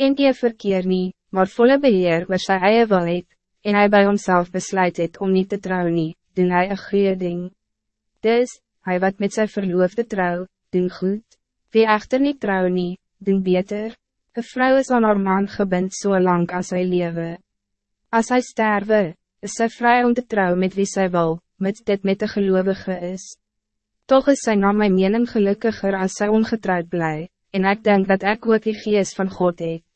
Een keer verkeer nie, maar volle beheer oor sy eie wil het, en hy by homself besluit het om niet te trouwen, nie, doen hy een goeie ding. Dus, hij wat met zijn verloofde trouw, doen goed, wie echter niet trouwen, nie, doen beter. Een vrouw is aan haar man gebind zo so lang als hij lewe. Als hij sterwe, is sy vrij om te trouwen met wie zij wil, met dit met de gelovige is. Toch is sy na my mening gelukkiger als zij ongetrouwd blij, en ik denk dat ik ook die geest van God heb.